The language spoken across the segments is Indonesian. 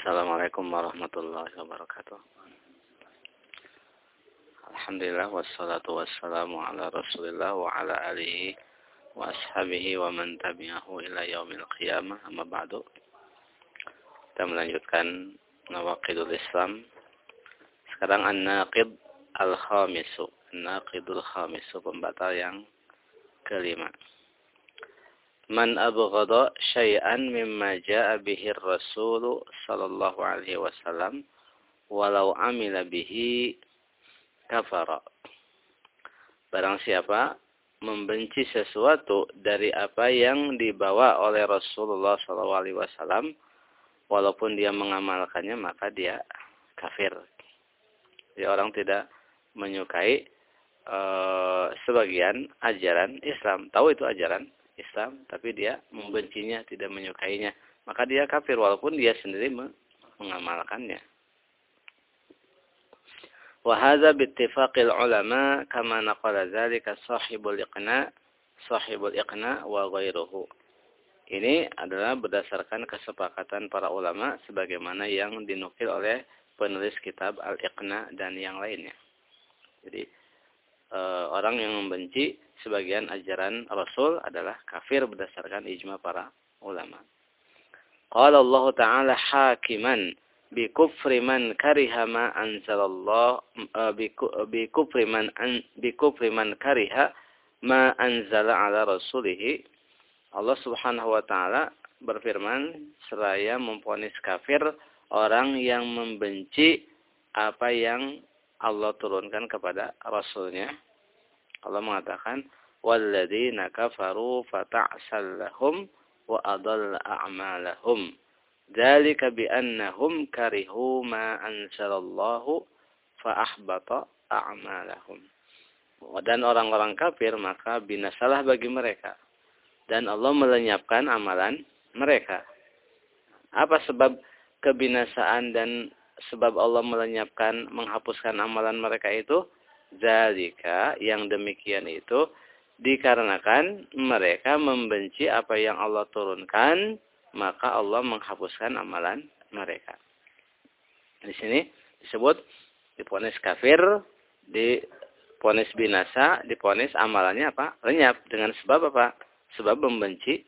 Assalamualaikum warahmatullahi wabarakatuh. Alhamdulillah wassalatu wassalamu ala Rasulillah wa ala alihi wa ashabihi wa man tabi'ahu ila yaumil qiyamah amma ba'du. Kita melanjutkan nawaqidul Islam. Sekarang an-naqid al-khamisu. An-naqidul khamisu pembatal yang kelima. Man abghada syai'an mimma ja'a bihi Rasul sallallahu alaihi wasallam walau amila bihi kafara. Barang siapa membenci sesuatu dari apa yang dibawa oleh Rasulullah sallallahu alaihi wasallam walaupun dia mengamalkannya maka dia kafir. Jadi orang tidak menyukai uh, sebagian ajaran Islam. Tahu itu ajaran Islam, tapi dia membencinya, tidak menyukainya, maka dia kafir walaupun dia sendiri mengamalkannya. Bittifaqil ulama kama naqala dzalika sahibul iqna sahibul iqna wa ghairuhu. Ini adalah berdasarkan kesepakatan para ulama sebagaimana yang dinukil oleh penulis kitab Al-Iqna dan yang lainnya. Jadi e, orang yang membenci sebagian ajaran Rasul adalah kafir berdasarkan ijma para ulama. Qala Allah Ta'ala hakiman bi kufri man kariha ma anzalallah bi kufri man bi kufri man kariha ma anzala ala rasulih Allah Subhanahu wa taala berfirman seraya memponis kafir orang yang membenci apa yang Allah turunkan kepada rasulnya. Allah mengatakan kafaru fata'sal lahum wa adalla a'malahum. Dzalika biannahum karihu ma anzalallahu fa ahbata a'malahum. Dan orang-orang kafir maka binasalah bagi mereka. Dan Allah melenyapkan amalan mereka. Apa sebab kebinasaan dan sebab Allah melenyapkan menghapuskan amalan mereka itu Zalika yang demikian itu dikarenakan mereka membenci apa yang Allah turunkan, maka Allah menghapuskan amalan mereka. Di sini disebut diponis kafir, diponis binasa, diponis amalannya apa? Lenyap dengan sebab apa? Sebab membenci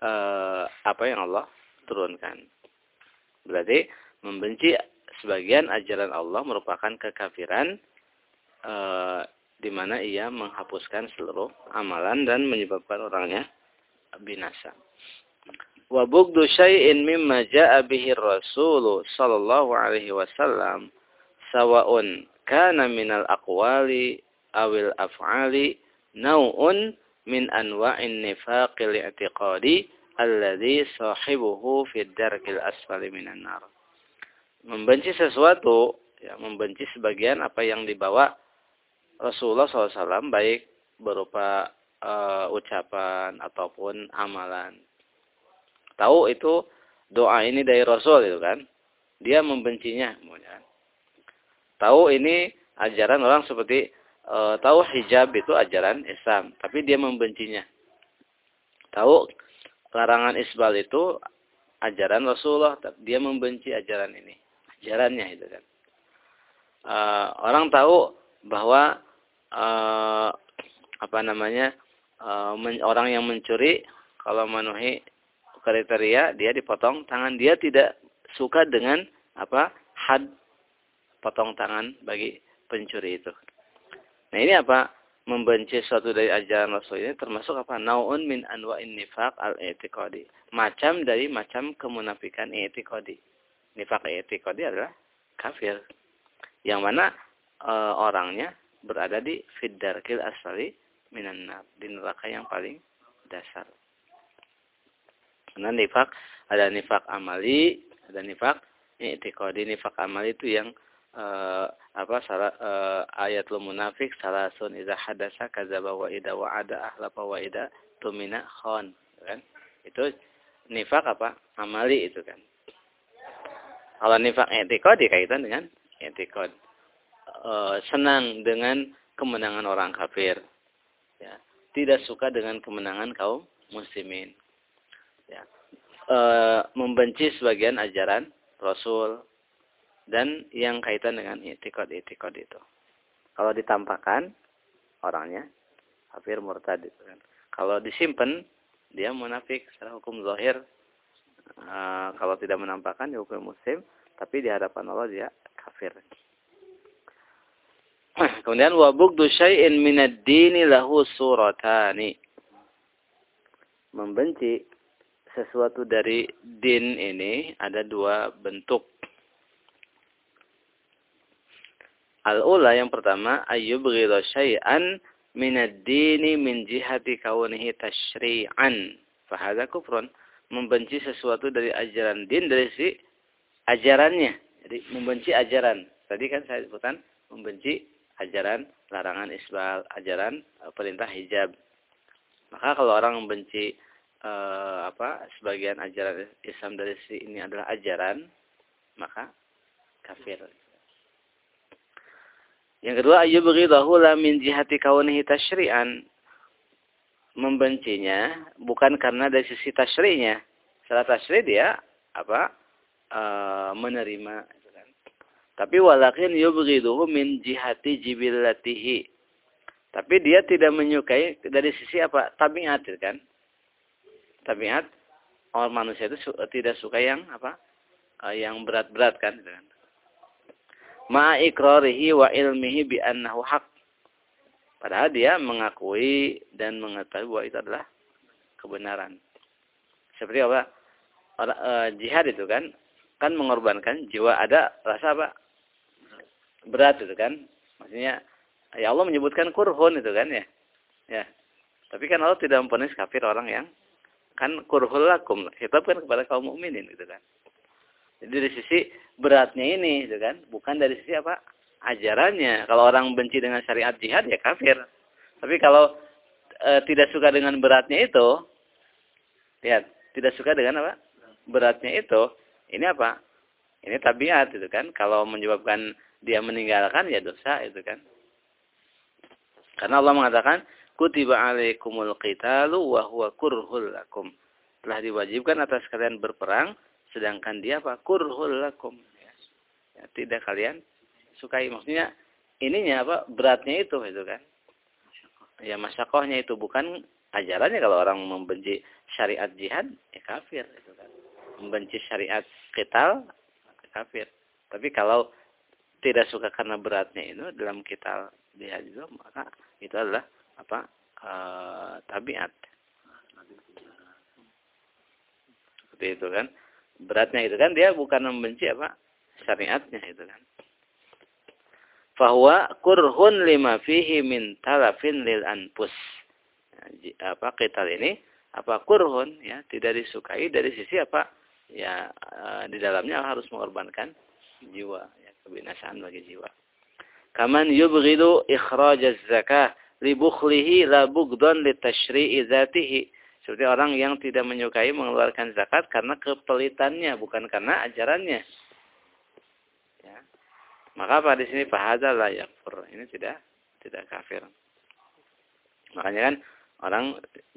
eh, apa yang Allah turunkan. Berarti membenci sebagian ajaran Allah merupakan kekafiran e, di mana ia menghapuskan seluruh amalan dan menyebabkan orangnya binasa. Wa bugdu syai'in mimma ja'a bihi Rasul sallallahu alaihi wasallam sawa'un kana minal aqwali awil af'ali naw'un min anwa'in nifaqil i'tiqadi alladhi sahibuhu fid darkil asfali minan nar. Membenci sesuatu, ya, membenci sebagian apa yang dibawa Rasulullah SAW baik berupa uh, ucapan ataupun amalan. Tahu itu doa ini dari Rasul itu kan. Dia membencinya. Tahu ini ajaran orang seperti uh, tahu hijab itu ajaran Islam. Tapi dia membencinya. Tahu larangan isbal itu ajaran Rasulullah. Dia membenci ajaran ini. Ajarannya itu kan. Uh, orang tahu bahwa uh, apa namanya uh, men, orang yang mencuri kalau memenuhi kriteria dia dipotong tangan dia tidak suka dengan apa had potong tangan bagi pencuri itu. Nah ini apa? Membenci suatu dari ajaran Rasul ini termasuk apa? Naun min anwa'in nifaq al-i'tiqadi. Macam dari macam kemunafikan i'tiqadi. Nifaq i'tiqadi adalah kafir. Yang mana e, orangnya berada di fiddarkil asfali minan di neraka yang paling dasar. Karena nifak ada nifak amali, ada nifak i'tiqadi. Nifak amali itu yang uh, apa salah uh, ayatul munafik salasun idza hadasa kadzaba wa idza wa'ada ahlafa wa tumina khon kan itu nifak apa amali itu kan kalau nifak i'tiqadi kaitan dengan i'tiqad uh, senang dengan kemenangan orang kafir. Ya. Tidak suka dengan kemenangan kaum muslimin. Ya. Uh, membenci sebagian ajaran Rasul dan yang kaitan dengan itikad-itikad itu. Kalau ditampakkan orangnya kafir murtad kan. Kalau disimpan dia munafik secara hukum zahir. Uh, kalau tidak menampakkan dia hukum muslim, tapi di hadapan Allah dia kafir. Kemudian wabugdu syai'in minad dini lahu suratani. Membenci sesuatu dari din ini ada dua bentuk. Al-ula yang pertama ayyubghidha syai'an minad dini min jihati kaunihi tashri'an. Fahadha kufrun. Membenci sesuatu dari ajaran din dari si ajarannya. Jadi membenci ajaran. Tadi kan saya sebutkan membenci ajaran larangan isbal, ajaran uh, perintah hijab. Maka kalau orang membenci uh, apa sebagian ajaran Islam dari si ini adalah ajaran, maka kafir. Yang kedua, ayyubghidahu la min jihati kaunihi tasyri'an. Membencinya bukan karena dari sisi tasyri'nya. Secara tasyri' dia apa? E, menerima tapi walakin yubghiduhu min jihati jibillatihi. Tapi dia tidak menyukai dari sisi apa? Tabiat kan? Tabiat orang manusia itu tidak suka yang apa? Eh, yang berat-berat kan? Gitu kan? Ma'a ikrarihi wa ilmihi bi annahu haq. Padahal dia mengakui dan mengetahui bahwa itu adalah kebenaran. Seperti apa? Orang, e, jihad itu kan kan mengorbankan jiwa ada rasa apa? berat itu kan. Maksudnya ya Allah menyebutkan kurhun itu kan ya. Ya. Tapi kan Allah tidak mempunyai kafir orang yang kan kurhul lakum. Hitab kan kepada kaum mukminin gitu kan. Jadi dari sisi beratnya ini gitu kan, bukan dari sisi apa? Ajarannya. Kalau orang benci dengan syariat jihad ya kafir. Tapi kalau e, tidak suka dengan beratnya itu, ya tidak suka dengan apa? Beratnya itu, ini apa? Ini tabiat itu kan. Kalau menyebabkan dia meninggalkan ya dosa itu kan. Karena Allah mengatakan kutiba alaikumul qitalu wa huwa kurhul lakum. Telah diwajibkan atas kalian berperang sedangkan dia apa? kurhul lakum. Ya, tidak kalian sukai maksudnya ininya apa? beratnya itu itu kan. Ya masyakohnya itu bukan ajarannya kalau orang membenci syariat jihad ya kafir itu kan. Membenci syariat qital kafir. Tapi kalau tidak suka karena beratnya itu dalam kita lihat itu maka itu adalah apa e, tabiat seperti itu kan beratnya itu kan dia bukan membenci apa syariatnya itu kan fahuwa kurhun lima fihi min talafin lil anpus ya, apa kita ini apa kurhun ya tidak disukai dari sisi apa ya e, di dalamnya harus mengorbankan jiwa kebinasaan bagi jiwa. Kaman yubghidu ikhraj az-zakah li bukhlihi la bugdan li tashri'i dzatihi. Seperti orang yang tidak menyukai mengeluarkan zakat karena kepelitannya, bukan karena ajarannya. Maka apa di sini fahadza la yakfur. Ini tidak tidak kafir. Makanya kan orang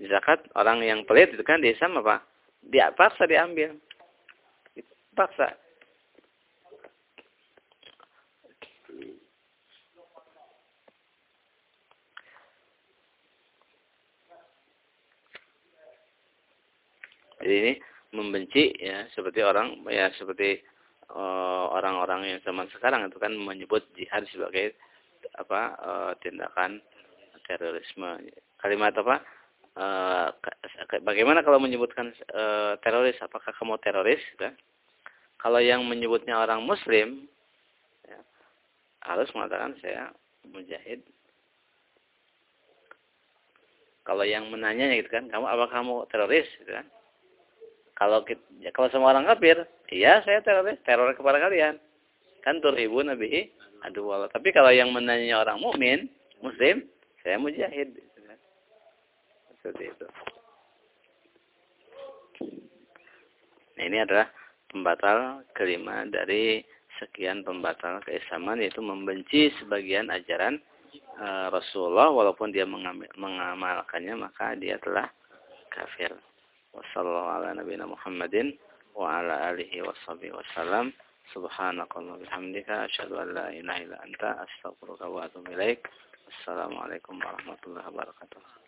zakat, orang yang pelit itu kan di Islam apa? Dia paksa diambil. Paksa. Jadi ini membenci ya seperti orang ya seperti orang-orang uh, yang zaman sekarang itu kan menyebut jihad sebagai apa uh, tindakan terorisme. Kalimat apa? Uh, bagaimana kalau menyebutkan uh, teroris? Apakah kamu teroris? Ya? Kalau yang menyebutnya orang Muslim, ya, harus mengatakan saya mujahid. Kalau yang menanya gitu kan, kamu apa kamu teroris? Gitu kan? Kalau kita, ya, kalau semua orang kafir, iya saya teroris, teror kepada kalian. Kan ibu nabi aduh Allah. Tapi kalau yang menanya orang mukmin, muslim, saya mujahid. Seperti itu. Nah, ini adalah pembatal kelima dari sekian pembatal keislaman yaitu membenci sebagian ajaran uh, Rasulullah walaupun dia mengamalkannya maka dia telah kafir. Wassalamualaikum warahmatullahi wabarakatuh. Wa ala alihi washabihi wasallam. Subhanakallahumma bihamdika asyhadu an la ilaha illa anta astaghfiruka wa atubu ilaik. Assalamualaikum warahmatullahi wabarakatuh.